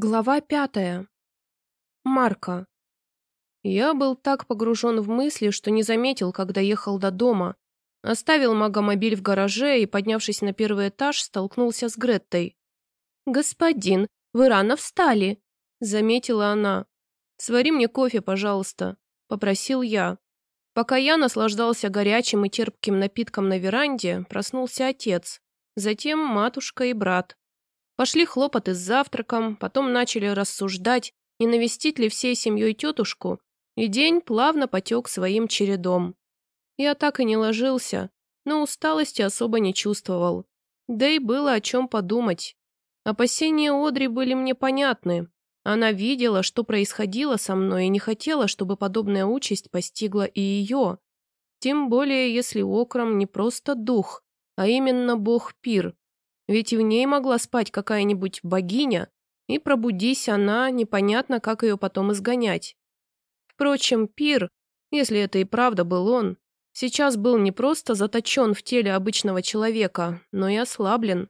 Глава пятая. Марка. Я был так погружен в мысли, что не заметил, когда ехал до дома. Оставил магомобиль в гараже и, поднявшись на первый этаж, столкнулся с Греттой. «Господин, вы рано встали», — заметила она. «Свари мне кофе, пожалуйста», — попросил я. Пока я наслаждался горячим и терпким напитком на веранде, проснулся отец, затем матушка и брат. Пошли хлопоты с завтраком, потом начали рассуждать, не навестить ли всей семьей тетушку, и день плавно потек своим чередом. Я так и не ложился, но усталости особо не чувствовал. Да и было о чем подумать. Опасения Одри были мне понятны. Она видела, что происходило со мной, и не хотела, чтобы подобная участь постигла и ее. Тем более, если Окром не просто дух, а именно бог Пир, ведь в ней могла спать какая-нибудь богиня, и пробудись она, непонятно, как ее потом изгонять. Впрочем, Пир, если это и правда был он, сейчас был не просто заточен в теле обычного человека, но и ослаблен.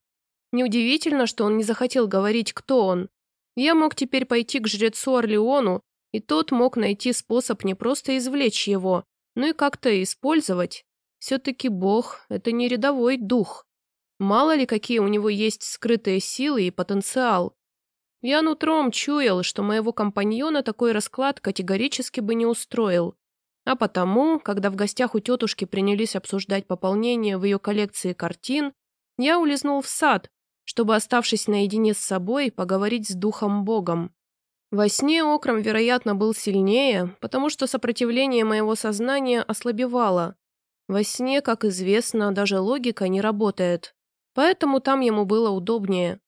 Неудивительно, что он не захотел говорить, кто он. Я мог теперь пойти к жрецу Орлеону, и тот мог найти способ не просто извлечь его, но и как-то использовать. Все-таки бог – это не рядовой дух. Мало ли, какие у него есть скрытые силы и потенциал. Я нутром чуял, что моего компаньона такой расклад категорически бы не устроил. А потому, когда в гостях у тетушки принялись обсуждать пополнение в ее коллекции картин, я улизнул в сад, чтобы, оставшись наедине с собой, поговорить с духом-богом. Во сне окром, вероятно, был сильнее, потому что сопротивление моего сознания ослабевало. Во сне, как известно, даже логика не работает. Поэтому там ему было удобнее.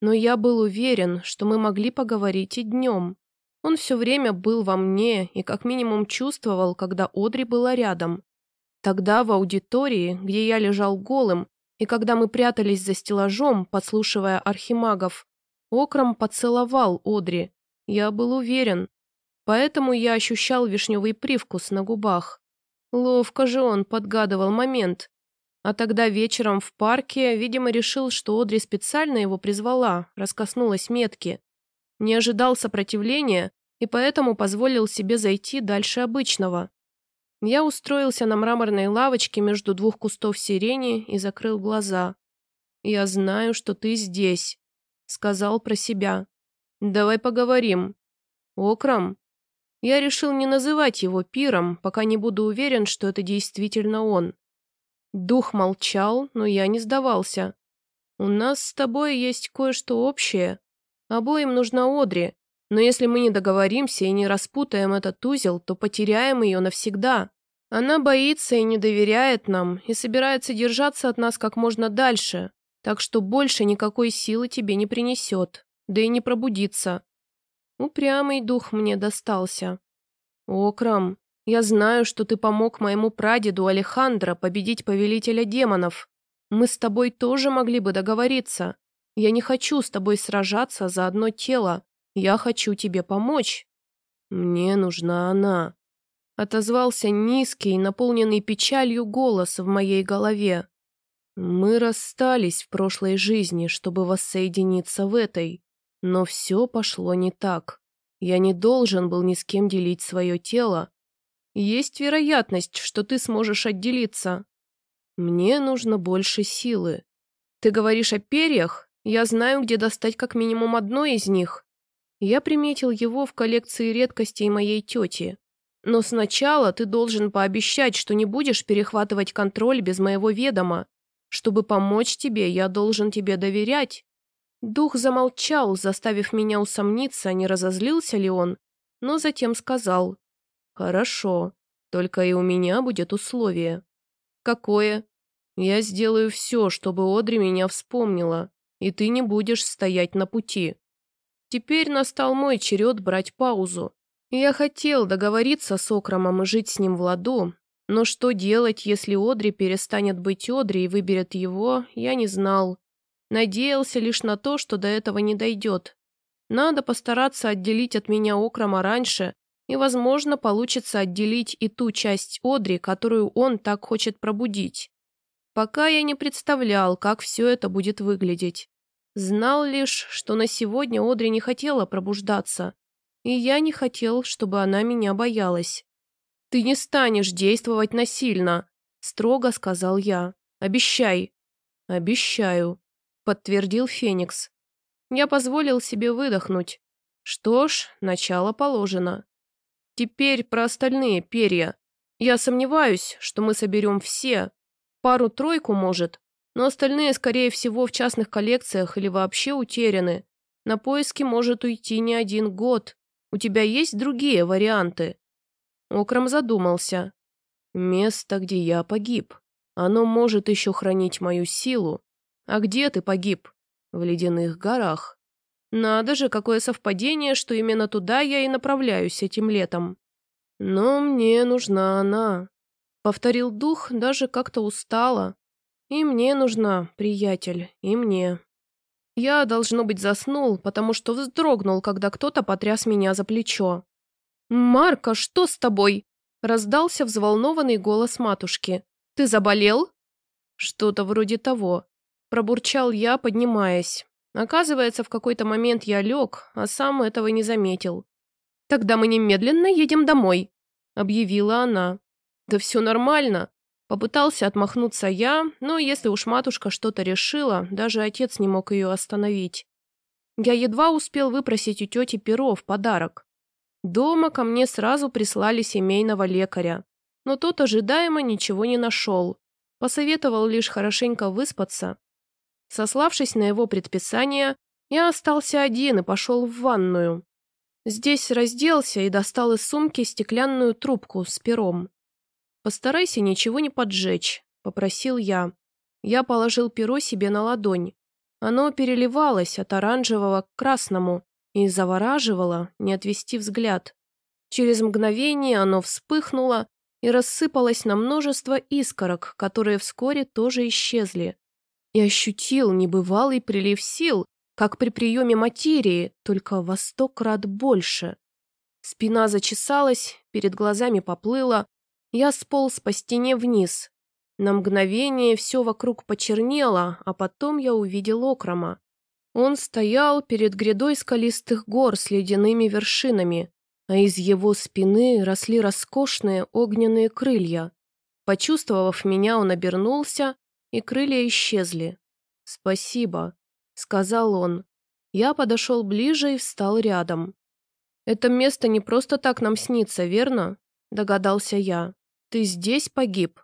Но я был уверен, что мы могли поговорить и днем. Он все время был во мне и как минимум чувствовал, когда Одри была рядом. Тогда в аудитории, где я лежал голым, и когда мы прятались за стеллажом, подслушивая архимагов, Окром поцеловал Одри. Я был уверен. Поэтому я ощущал вишневый привкус на губах. Ловко же он подгадывал момент, а тогда вечером в парке, видимо, решил, что Одри специально его призвала, раскоснулась метки. Не ожидал сопротивления и поэтому позволил себе зайти дальше обычного. Я устроился на мраморной лавочке между двух кустов сирени и закрыл глаза. «Я знаю, что ты здесь», — сказал про себя. «Давай поговорим». «Окрам?» Я решил не называть его пиром, пока не буду уверен, что это действительно он. Дух молчал, но я не сдавался. «У нас с тобой есть кое-что общее. Обоим нужна Одри, но если мы не договоримся и не распутаем этот узел, то потеряем ее навсегда. Она боится и не доверяет нам, и собирается держаться от нас как можно дальше, так что больше никакой силы тебе не принесет, да и не пробудится. Упрямый дух мне достался. Окрам, я знаю, что ты помог моему прадеду Алехандро победить повелителя демонов. Мы с тобой тоже могли бы договориться. Я не хочу с тобой сражаться за одно тело. Я хочу тебе помочь. Мне нужна она. Отозвался низкий, наполненный печалью голос в моей голове. Мы расстались в прошлой жизни, чтобы воссоединиться в этой. Но все пошло не так. Я не должен был ни с кем делить свое тело, есть вероятность, что ты сможешь отделиться. Мне нужно больше силы. Ты говоришь о перьях? Я знаю, где достать как минимум одно из них. Я приметил его в коллекции редкостей моей тети. Но сначала ты должен пообещать, что не будешь перехватывать контроль без моего ведома. Чтобы помочь тебе, я должен тебе доверять. Дух замолчал, заставив меня усомниться, не разозлился ли он, но затем сказал. «Хорошо, только и у меня будет условие». «Какое?» «Я сделаю все, чтобы Одри меня вспомнила, и ты не будешь стоять на пути». Теперь настал мой черед брать паузу. Я хотел договориться с Окромом и жить с ним в ладу, но что делать, если Одри перестанет быть Одри и выберет его, я не знал. Надеялся лишь на то, что до этого не дойдет. Надо постараться отделить от меня Окрома раньше, и, возможно, получится отделить и ту часть Одри, которую он так хочет пробудить. Пока я не представлял, как все это будет выглядеть. Знал лишь, что на сегодня Одри не хотела пробуждаться, и я не хотел, чтобы она меня боялась. «Ты не станешь действовать насильно», — строго сказал я. «Обещай». «Обещаю», — подтвердил Феникс. Я позволил себе выдохнуть. Что ж, начало положено. Теперь про остальные перья. Я сомневаюсь, что мы соберем все. Пару-тройку, может, но остальные, скорее всего, в частных коллекциях или вообще утеряны. На поиски может уйти не один год. У тебя есть другие варианты?» Окрам задумался. «Место, где я погиб. Оно может еще хранить мою силу. А где ты погиб? В ледяных горах. Надо же, какое совпадение, что именно туда я и направляюсь этим летом. Но мне нужна она. Повторил дух, даже как-то устало. И мне нужна, приятель, и мне. Я, должно быть, заснул, потому что вздрогнул, когда кто-то потряс меня за плечо. «Марка, что с тобой?» Раздался взволнованный голос матушки. «Ты заболел?» «Что-то вроде того», – пробурчал я, поднимаясь. Оказывается, в какой-то момент я лег, а сам этого не заметил. «Тогда мы немедленно едем домой», – объявила она. «Да все нормально». Попытался отмахнуться я, но если уж матушка что-то решила, даже отец не мог ее остановить. Я едва успел выпросить у тети перо в подарок. Дома ко мне сразу прислали семейного лекаря, но тот ожидаемо ничего не нашел. Посоветовал лишь хорошенько выспаться. Сославшись на его предписание, я остался один и пошел в ванную. Здесь разделся и достал из сумки стеклянную трубку с пером. «Постарайся ничего не поджечь», — попросил я. Я положил перо себе на ладонь. Оно переливалось от оранжевого к красному и завораживало, не отвести взгляд. Через мгновение оно вспыхнуло и рассыпалось на множество искорок, которые вскоре тоже исчезли. И ощутил небывалый прилив сил, как при приеме материи, только во сто крат больше. Спина зачесалась, перед глазами поплыла, я сполз по стене вниз. На мгновение все вокруг почернело, а потом я увидел окрома. Он стоял перед грядой скалистых гор с ледяными вершинами, а из его спины росли роскошные огненные крылья. Почувствовав меня, он обернулся, и крылья исчезли. «Спасибо», — сказал он. Я подошел ближе и встал рядом. «Это место не просто так нам снится, верно?» — догадался я. «Ты здесь погиб?»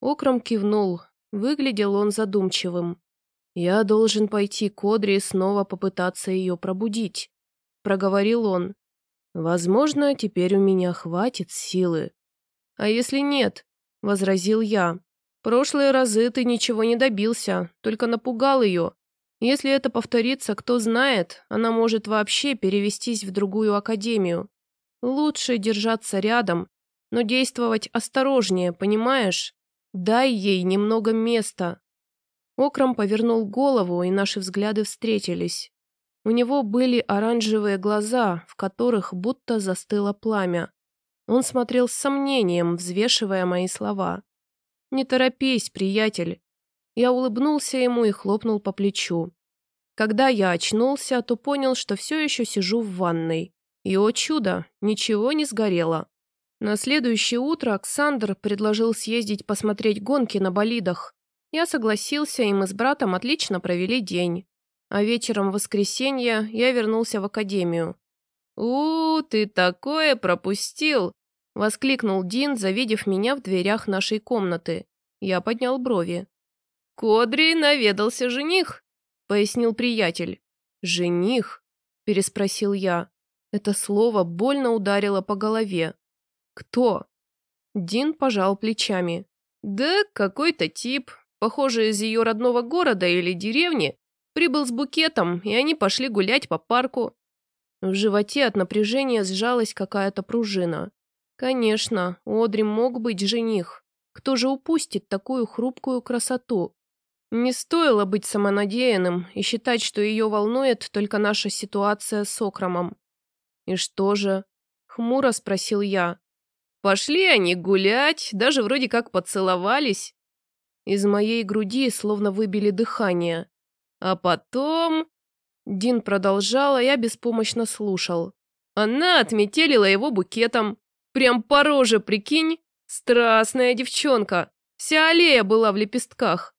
Окром кивнул. Выглядел он задумчивым. «Я должен пойти к Одре и снова попытаться ее пробудить», — проговорил он. Возможно, теперь у меня хватит силы. А если нет? Возразил я. Прошлые разы ты ничего не добился, только напугал ее. Если это повторится, кто знает, она может вообще перевестись в другую академию. Лучше держаться рядом, но действовать осторожнее, понимаешь? Дай ей немного места. Окром повернул голову, и наши взгляды встретились. У него были оранжевые глаза, в которых будто застыло пламя. Он смотрел с сомнением, взвешивая мои слова. «Не торопись, приятель». Я улыбнулся ему и хлопнул по плечу. Когда я очнулся, то понял, что все еще сижу в ванной. И, о чудо, ничего не сгорело. На следующее утро Оксандр предложил съездить посмотреть гонки на болидах. Я согласился, и мы с братом отлично провели день. А вечером в воскресенье я вернулся в академию. «У, ты такое пропустил!» — воскликнул Дин, завидев меня в дверях нашей комнаты. Я поднял брови. «Кодри наведался жених», — пояснил приятель. «Жених?» — переспросил я. Это слово больно ударило по голове. «Кто?» Дин пожал плечами. «Да какой-то тип, похоже, из ее родного города или деревни, Прибыл с букетом, и они пошли гулять по парку. В животе от напряжения сжалась какая-то пружина. Конечно, Одри мог быть жених. Кто же упустит такую хрупкую красоту? Не стоило быть самонадеянным и считать, что ее волнует только наша ситуация с Окромом. «И что же?» — хмуро спросил я. «Пошли они гулять, даже вроде как поцеловались». Из моей груди словно выбили дыхание. А потом... Дин продолжал, а я беспомощно слушал. Она отметелила его букетом. Прям по роже, прикинь. Страстная девчонка. Вся аллея была в лепестках.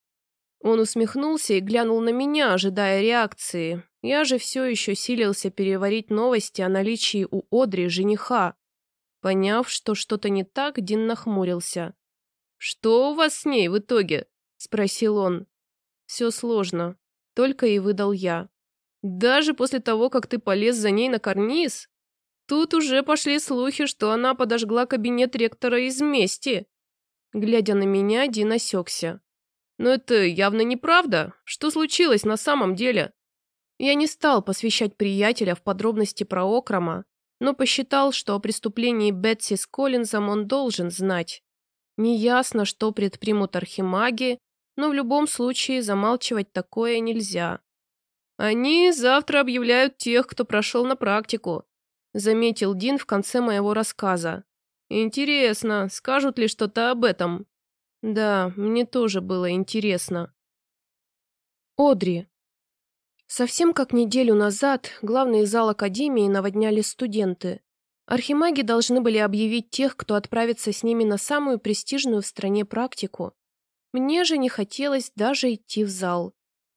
Он усмехнулся и глянул на меня, ожидая реакции. Я же все еще силился переварить новости о наличии у Одри жениха. Поняв, что что-то не так, Дин нахмурился. «Что у вас с ней в итоге?» – спросил он. «Все сложно», – только и выдал я. «Даже после того, как ты полез за ней на карниз? Тут уже пошли слухи, что она подожгла кабинет ректора из мести». Глядя на меня, Дин осекся. «Но это явно неправда. Что случилось на самом деле?» Я не стал посвящать приятеля в подробности про Окрома, но посчитал, что о преступлении Бетси с Коллинзом он должен знать. Неясно, что предпримут архимаги, но в любом случае замалчивать такое нельзя. «Они завтра объявляют тех, кто прошел на практику», заметил Дин в конце моего рассказа. «Интересно, скажут ли что-то об этом?» «Да, мне тоже было интересно». Одри. Совсем как неделю назад главный зал Академии наводняли студенты. Архимаги должны были объявить тех, кто отправится с ними на самую престижную в стране практику. Мне же не хотелось даже идти в зал.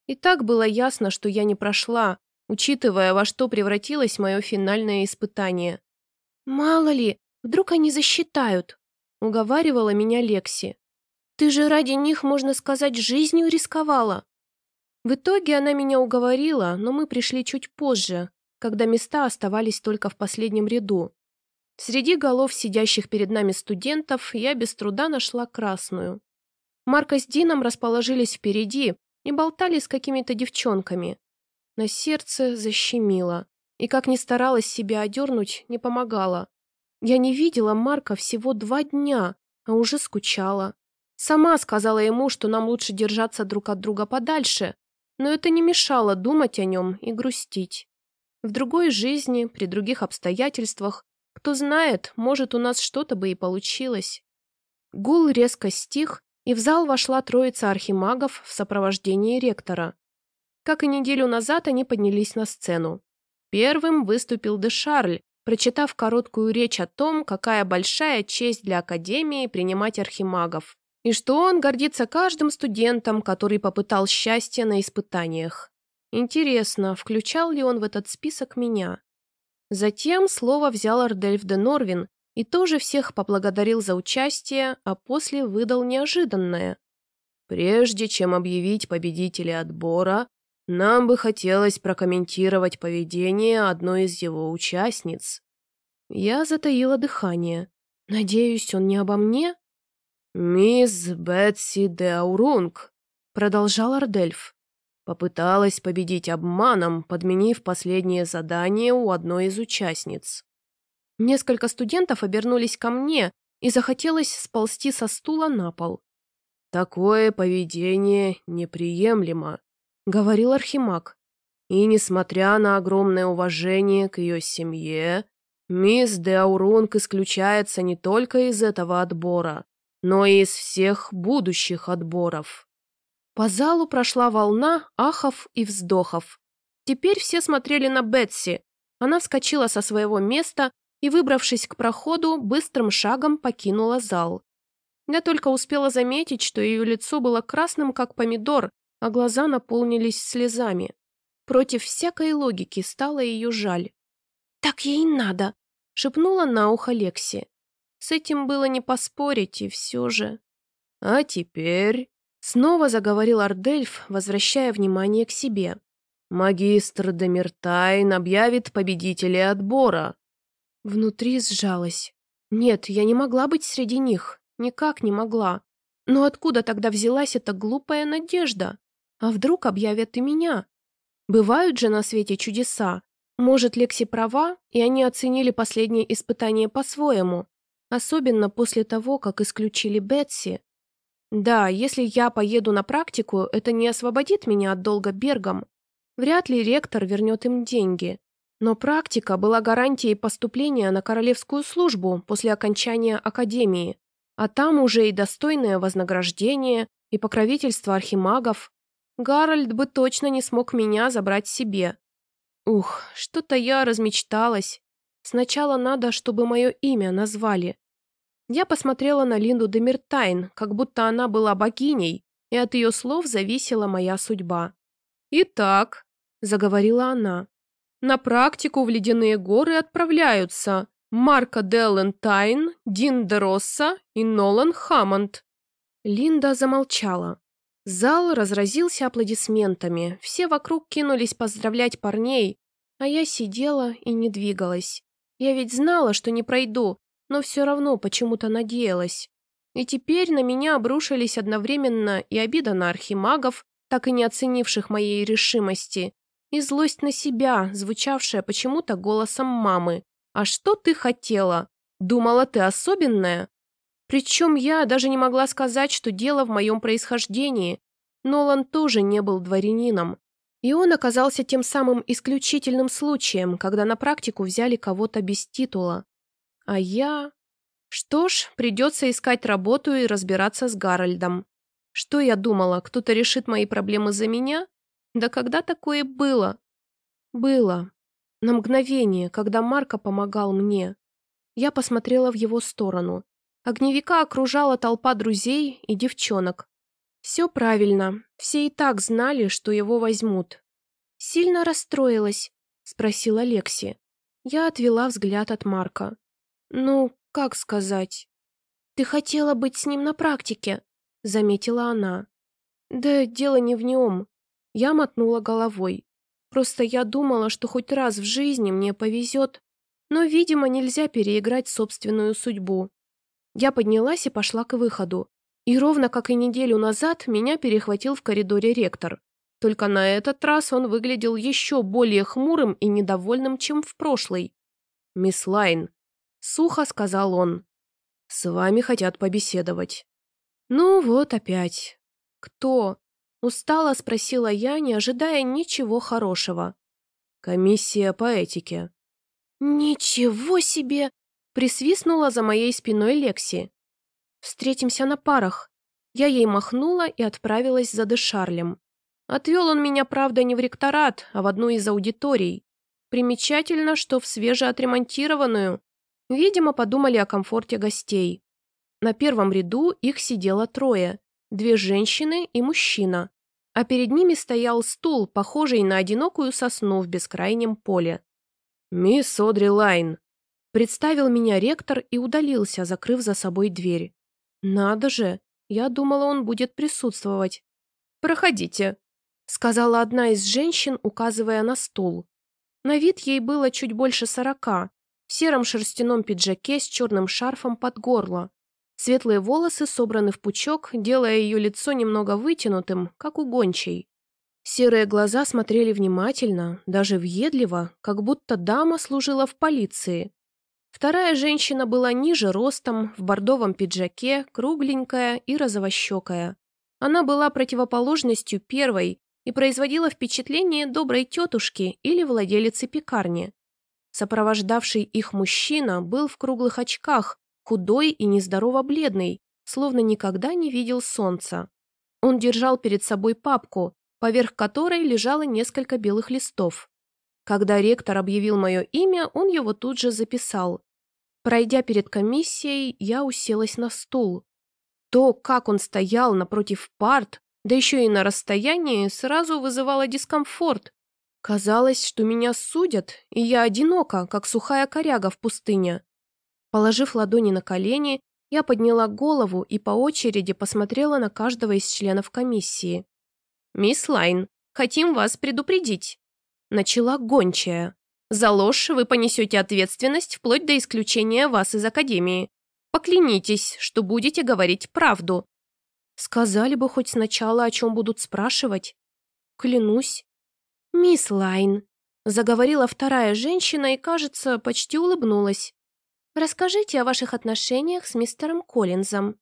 И так было ясно, что я не прошла, учитывая, во что превратилось мое финальное испытание. «Мало ли, вдруг они засчитают», — уговаривала меня Лекси. «Ты же ради них, можно сказать, жизнью рисковала». В итоге она меня уговорила, но мы пришли чуть позже, когда места оставались только в последнем ряду. Среди голов сидящих перед нами студентов я без труда нашла красную. Марка с Дином расположились впереди и болтали с какими-то девчонками. На сердце защемило, и как ни старалась себя одернуть, не помогала. Я не видела Марка всего два дня, а уже скучала. Сама сказала ему, что нам лучше держаться друг от друга подальше, но это не мешало думать о нем и грустить. В другой жизни, при других обстоятельствах, кто знает, может, у нас что-то бы и получилось. Гул резко стих, и в зал вошла троица архимагов в сопровождении ректора. Как и неделю назад они поднялись на сцену. Первым выступил де Шарль, прочитав короткую речь о том, какая большая честь для Академии принимать архимагов и что он гордится каждым студентом, который попытал счастье на испытаниях. Интересно, включал ли он в этот список меня? Затем слово взял Ардельф де Норвин и тоже всех поблагодарил за участие, а после выдал неожиданное. «Прежде чем объявить победителя отбора, нам бы хотелось прокомментировать поведение одной из его участниц». Я затаила дыхание. «Надеюсь, он не обо мне?» «Мисс Бетси де Аурунг», — продолжал Ардельф, попыталась победить обманом, подменив последнее задание у одной из участниц. Несколько студентов обернулись ко мне, и захотелось сползти со стула на пол. «Такое поведение неприемлемо», — говорил Архимаг. «И несмотря на огромное уважение к ее семье, мисс де Аурунг исключается не только из этого отбора, но и из всех будущих отборов. По залу прошла волна ахов и вздохов. Теперь все смотрели на Бетси. Она вскочила со своего места и, выбравшись к проходу, быстрым шагом покинула зал. Я только успела заметить, что ее лицо было красным, как помидор, а глаза наполнились слезами. Против всякой логики стало ее жаль. «Так ей надо!» — шепнула на ухо Лекси. С этим было не поспорить, и все же... «А теперь...» — снова заговорил Ардельф, возвращая внимание к себе. «Магистр Демиртайн объявит победителей отбора». Внутри сжалось. Нет, я не могла быть среди них. Никак не могла. Но откуда тогда взялась эта глупая надежда? А вдруг объявят и меня? Бывают же на свете чудеса. Может, Лекси права, и они оценили последнее испытание по-своему. Особенно после того, как исключили Бетси. Да, если я поеду на практику, это не освободит меня от долга Бергам. Вряд ли ректор вернет им деньги. Но практика была гарантией поступления на королевскую службу после окончания академии. А там уже и достойное вознаграждение, и покровительство архимагов. Гарольд бы точно не смог меня забрать себе. Ух, что-то я размечталась. Сначала надо, чтобы мое имя назвали. Я посмотрела на Линду Демиртайн, как будто она была богиней, и от ее слов зависела моя судьба. «Итак», — заговорила она, — «на практику в ледяные горы отправляются Марко Деллентайн, Дин де Росса и Нолан Хаммонд». Линда замолчала. Зал разразился аплодисментами, все вокруг кинулись поздравлять парней, а я сидела и не двигалась. Я ведь знала, что не пройду, но все равно почему-то надеялась. И теперь на меня обрушились одновременно и обида на архимагов, так и не оценивших моей решимости, и злость на себя, звучавшая почему-то голосом мамы. «А что ты хотела? Думала, ты особенная?» Причем я даже не могла сказать, что дело в моем происхождении. Нолан тоже не был дворянином. И он оказался тем самым исключительным случаем, когда на практику взяли кого-то без титула. А я... Что ж, придется искать работу и разбираться с Гарольдом. Что я думала, кто-то решит мои проблемы за меня? Да когда такое было? Было. На мгновение, когда Марко помогал мне. Я посмотрела в его сторону. Огневика окружала толпа друзей и девчонок. Все правильно, все и так знали, что его возьмут. «Сильно расстроилась?» – спросила Лекси. Я отвела взгляд от Марка. «Ну, как сказать?» «Ты хотела быть с ним на практике», – заметила она. «Да дело не в нем». Я мотнула головой. Просто я думала, что хоть раз в жизни мне повезет, но, видимо, нельзя переиграть собственную судьбу. Я поднялась и пошла к выходу. И ровно как и неделю назад меня перехватил в коридоре ректор. Только на этот раз он выглядел еще более хмурым и недовольным, чем в прошлый. «Мисс Лайн», — сухо сказал он, — «с вами хотят побеседовать». «Ну вот опять». «Кто?» — устало спросила я, не ожидая ничего хорошего. «Комиссия по этике». «Ничего себе!» Присвистнула за моей спиной Лекси. «Встретимся на парах». Я ей махнула и отправилась за Дешарлем. Отвел он меня, правда, не в ректорат, а в одну из аудиторий. Примечательно, что в свежеотремонтированную. Видимо, подумали о комфорте гостей. На первом ряду их сидело трое. Две женщины и мужчина. А перед ними стоял стул, похожий на одинокую сосну в бескрайнем поле. «Мисс Одри Лайн», Представил меня ректор и удалился, закрыв за собой дверь. «Надо же! Я думала, он будет присутствовать». «Проходите», — сказала одна из женщин, указывая на стул. На вид ей было чуть больше сорока, в сером шерстяном пиджаке с черным шарфом под горло. Светлые волосы собраны в пучок, делая ее лицо немного вытянутым, как у гончей. Серые глаза смотрели внимательно, даже въедливо, как будто дама служила в полиции. Вторая женщина была ниже ростом, в бордовом пиджаке, кругленькая и розовощекая. Она была противоположностью первой и производила впечатление доброй тетушки или владелицы пекарни. Сопровождавший их мужчина был в круглых очках, худой и нездорово бледный, словно никогда не видел солнца. Он держал перед собой папку, поверх которой лежало несколько белых листов. Когда ректор объявил мое имя, он его тут же записал. Пройдя перед комиссией, я уселась на стул. То, как он стоял напротив парт, да еще и на расстоянии, сразу вызывало дискомфорт. Казалось, что меня судят, и я одинока, как сухая коряга в пустыне. Положив ладони на колени, я подняла голову и по очереди посмотрела на каждого из членов комиссии. «Мисс Лайн, хотим вас предупредить начала гончая. «За ложь вы понесете ответственность вплоть до исключения вас из Академии. Поклянитесь, что будете говорить правду». Сказали бы хоть сначала, о чем будут спрашивать. Клянусь. «Мисс Лайн», — заговорила вторая женщина и, кажется, почти улыбнулась. «Расскажите о ваших отношениях с мистером Коллинзом».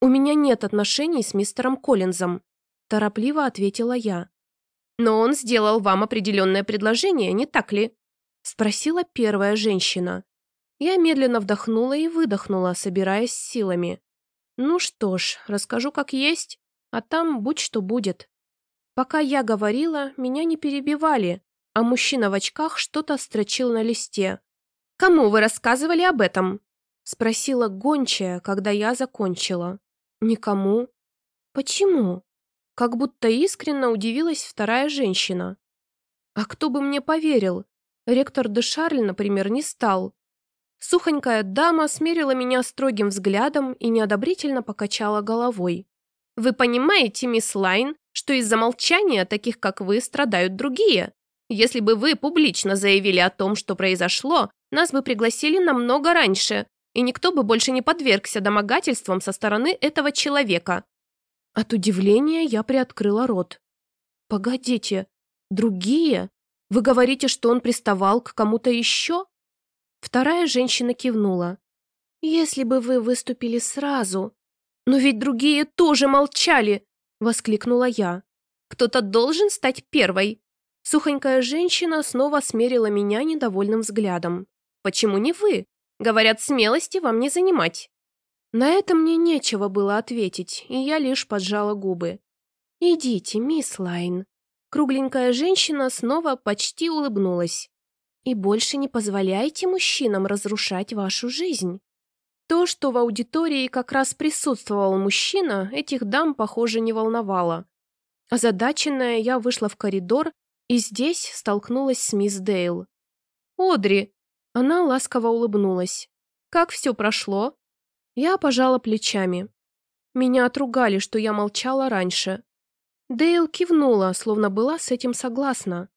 «У меня нет отношений с мистером Коллинзом», — торопливо ответила я. «Но он сделал вам определенное предложение, не так ли?» — спросила первая женщина. Я медленно вдохнула и выдохнула, собираясь силами. «Ну что ж, расскажу как есть, а там будь что будет». Пока я говорила, меня не перебивали, а мужчина в очках что-то строчил на листе. «Кому вы рассказывали об этом?» — спросила гончая, когда я закончила. «Никому». «Почему?» Как будто искренне удивилась вторая женщина. «А кто бы мне поверил? Ректор де Шарль, например, не стал. Сухонькая дама смерила меня строгим взглядом и неодобрительно покачала головой. «Вы понимаете, мисс Лайн, что из-за молчания таких, как вы, страдают другие? Если бы вы публично заявили о том, что произошло, нас бы пригласили намного раньше, и никто бы больше не подвергся домогательствам со стороны этого человека». От удивления я приоткрыла рот. «Погодите, другие? Вы говорите, что он приставал к кому-то еще?» Вторая женщина кивнула. «Если бы вы выступили сразу...» «Но ведь другие тоже молчали!» — воскликнула я. «Кто-то должен стать первой!» Сухонькая женщина снова смерила меня недовольным взглядом. «Почему не вы? Говорят, смелости вам не занимать». На это мне нечего было ответить, и я лишь поджала губы. «Идите, мисс Лайн». Кругленькая женщина снова почти улыбнулась. И больше не позволяйте мужчинам разрушать вашу жизнь. То, что в аудитории как раз присутствовал мужчина, этих дам, похоже, не волновало. Озадаченная, я вышла в коридор и здесь столкнулась с мисс Дейл. «Одри!» Она ласково улыбнулась. «Как все прошло?» Я пожала плечами. Меня отругали, что я молчала раньше. Дейл кивнула, словно была с этим согласна.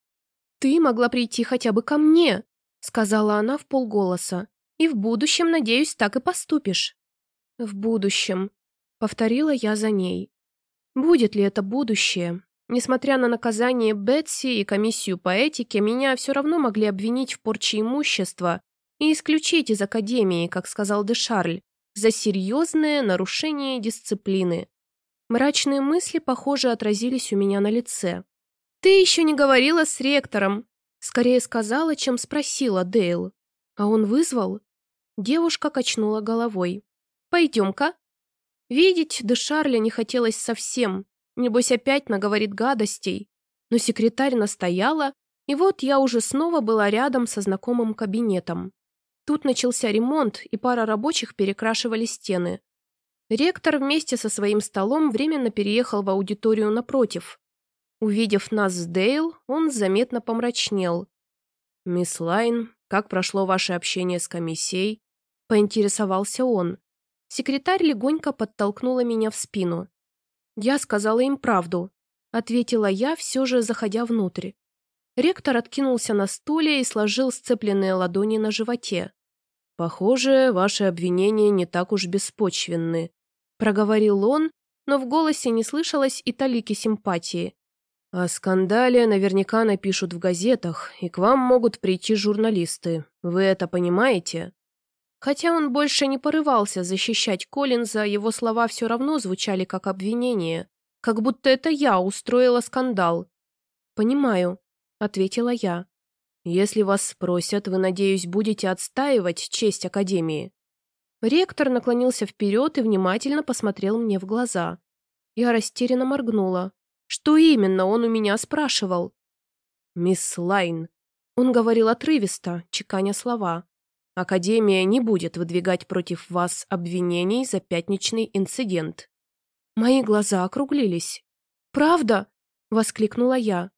«Ты могла прийти хотя бы ко мне», — сказала она в полголоса. «И в будущем, надеюсь, так и поступишь». «В будущем», — повторила я за ней. «Будет ли это будущее?» Несмотря на наказание Бетси и комиссию по этике, меня все равно могли обвинить в порче имущества и исключить из академии, как сказал де Шарль, за серьезное нарушение дисциплины. Мрачные мысли, похоже, отразились у меня на лице. «Ты еще не говорила с ректором!» Скорее сказала, чем спросила Дейл. «А он вызвал?» Девушка качнула головой. «Пойдем-ка». Видеть де Шарля не хотелось совсем. Небось, опять наговорит гадостей. Но секретарь настояла, и вот я уже снова была рядом со знакомым кабинетом. Тут начался ремонт, и пара рабочих перекрашивали стены. Ректор вместе со своим столом временно переехал в аудиторию напротив. Увидев нас с Дейл, он заметно помрачнел. «Мисс Лайн, как прошло ваше общение с комиссией?» Поинтересовался он. Секретарь легонько подтолкнула меня в спину. «Я сказала им правду», — ответила я, все же заходя внутрь. Ректор откинулся на стуле и сложил сцепленные ладони на животе. «Похоже, ваши обвинения не так уж беспочвенны», — проговорил он, но в голосе не слышалось и талики симпатии. О скандале наверняка напишут в газетах, и к вам могут прийти журналисты. Вы это понимаете? Хотя он больше не порывался защищать Коллинза, его слова все равно звучали как обвинение, как будто это я устроила скандал. «Понимаю», — ответила я. «Если вас спросят, вы, надеюсь, будете отстаивать честь Академии?» Ректор наклонился вперед и внимательно посмотрел мне в глаза. Я растерянно моргнула. Что именно он у меня спрашивал? «Мисс Лайн». Он говорил отрывисто, чеканя слова. «Академия не будет выдвигать против вас обвинений за пятничный инцидент». Мои глаза округлились. «Правда?» — воскликнула я.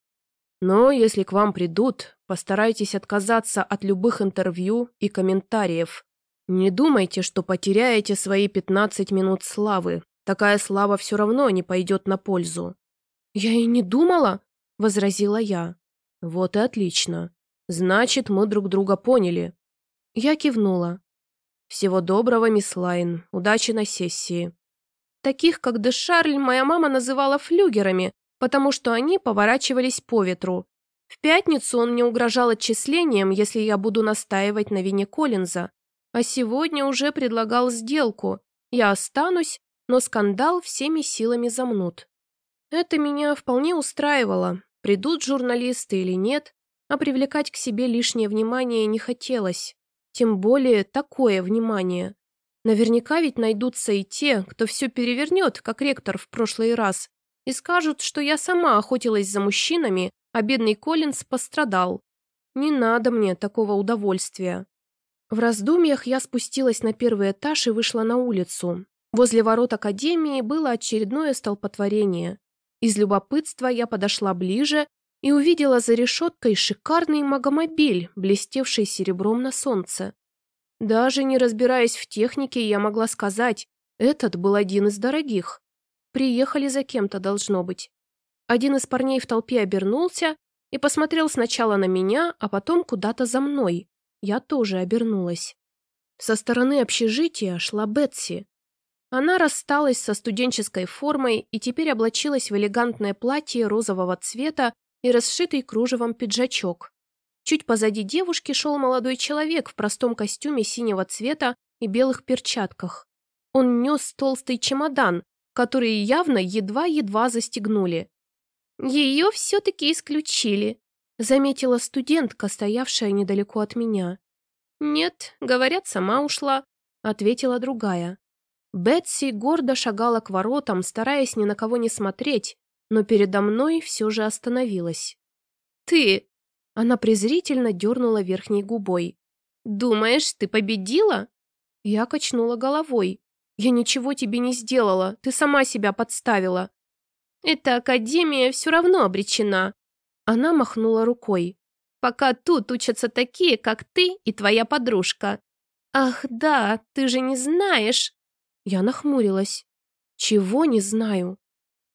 «Но если к вам придут, постарайтесь отказаться от любых интервью и комментариев. Не думайте, что потеряете свои 15 минут славы. Такая слава все равно не пойдет на пользу. «Я и не думала», — возразила я. «Вот и отлично. Значит, мы друг друга поняли». Я кивнула. «Всего доброго, мисс Лайн. Удачи на сессии». Таких, как де Шарль, моя мама называла флюгерами, потому что они поворачивались по ветру. В пятницу он мне угрожал отчислением, если я буду настаивать на вине Коллинза. А сегодня уже предлагал сделку. Я останусь, но скандал всеми силами замнут. Это меня вполне устраивало, придут журналисты или нет, а привлекать к себе лишнее внимание не хотелось. Тем более такое внимание. Наверняка ведь найдутся и те, кто все перевернет, как ректор в прошлый раз, и скажут, что я сама охотилась за мужчинами, а бедный Коллинз пострадал. Не надо мне такого удовольствия. В раздумьях я спустилась на первый этаж и вышла на улицу. Возле ворот академии было очередное столпотворение. Из любопытства я подошла ближе и увидела за решеткой шикарный магомобиль, блестевший серебром на солнце. Даже не разбираясь в технике, я могла сказать, этот был один из дорогих. Приехали за кем-то, должно быть. Один из парней в толпе обернулся и посмотрел сначала на меня, а потом куда-то за мной. Я тоже обернулась. Со стороны общежития шла Бетси. Она рассталась со студенческой формой и теперь облачилась в элегантное платье розового цвета и расшитый кружевом пиджачок. Чуть позади девушки шел молодой человек в простом костюме синего цвета и белых перчатках. Он нес толстый чемодан, который явно едва-едва застегнули. «Ее все-таки исключили», — заметила студентка, стоявшая недалеко от меня. «Нет, говорят, сама ушла», — ответила другая. Бетси гордо шагала к воротам, стараясь ни на кого не смотреть, но передо мной все же остановилась. «Ты!» — она презрительно дернула верхней губой. «Думаешь, ты победила?» Я качнула головой. «Я ничего тебе не сделала, ты сама себя подставила». «Эта академия все равно обречена». Она махнула рукой. «Пока тут учатся такие, как ты и твоя подружка». «Ах да, ты же не знаешь!» Я нахмурилась. «Чего не знаю?»